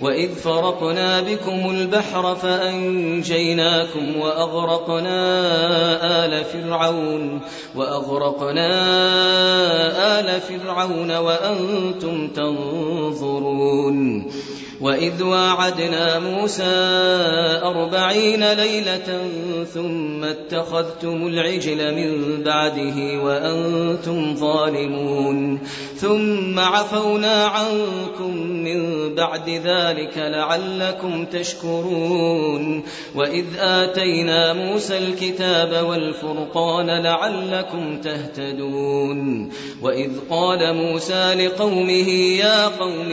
وإذ فرقنا بكم البحر فأنجيناكم وأغرقنا آل فرعون وأغرقنا آل فرعون وأنتم تنظرون وإذ واعدنا موسى أربعين ليلة ثم اتخذتم العجل من بعده وأنتم ظالمون ثم عفونا عنكم من بعد ذلك لعلكم تشكرون وإذ آتينا موسى الكتاب والفرقان لعلكم تهتدون وإذ قال موسى لقومه يا قوم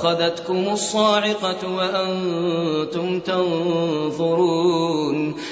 فأخذتكم الصاعقة وأنتم تنظرون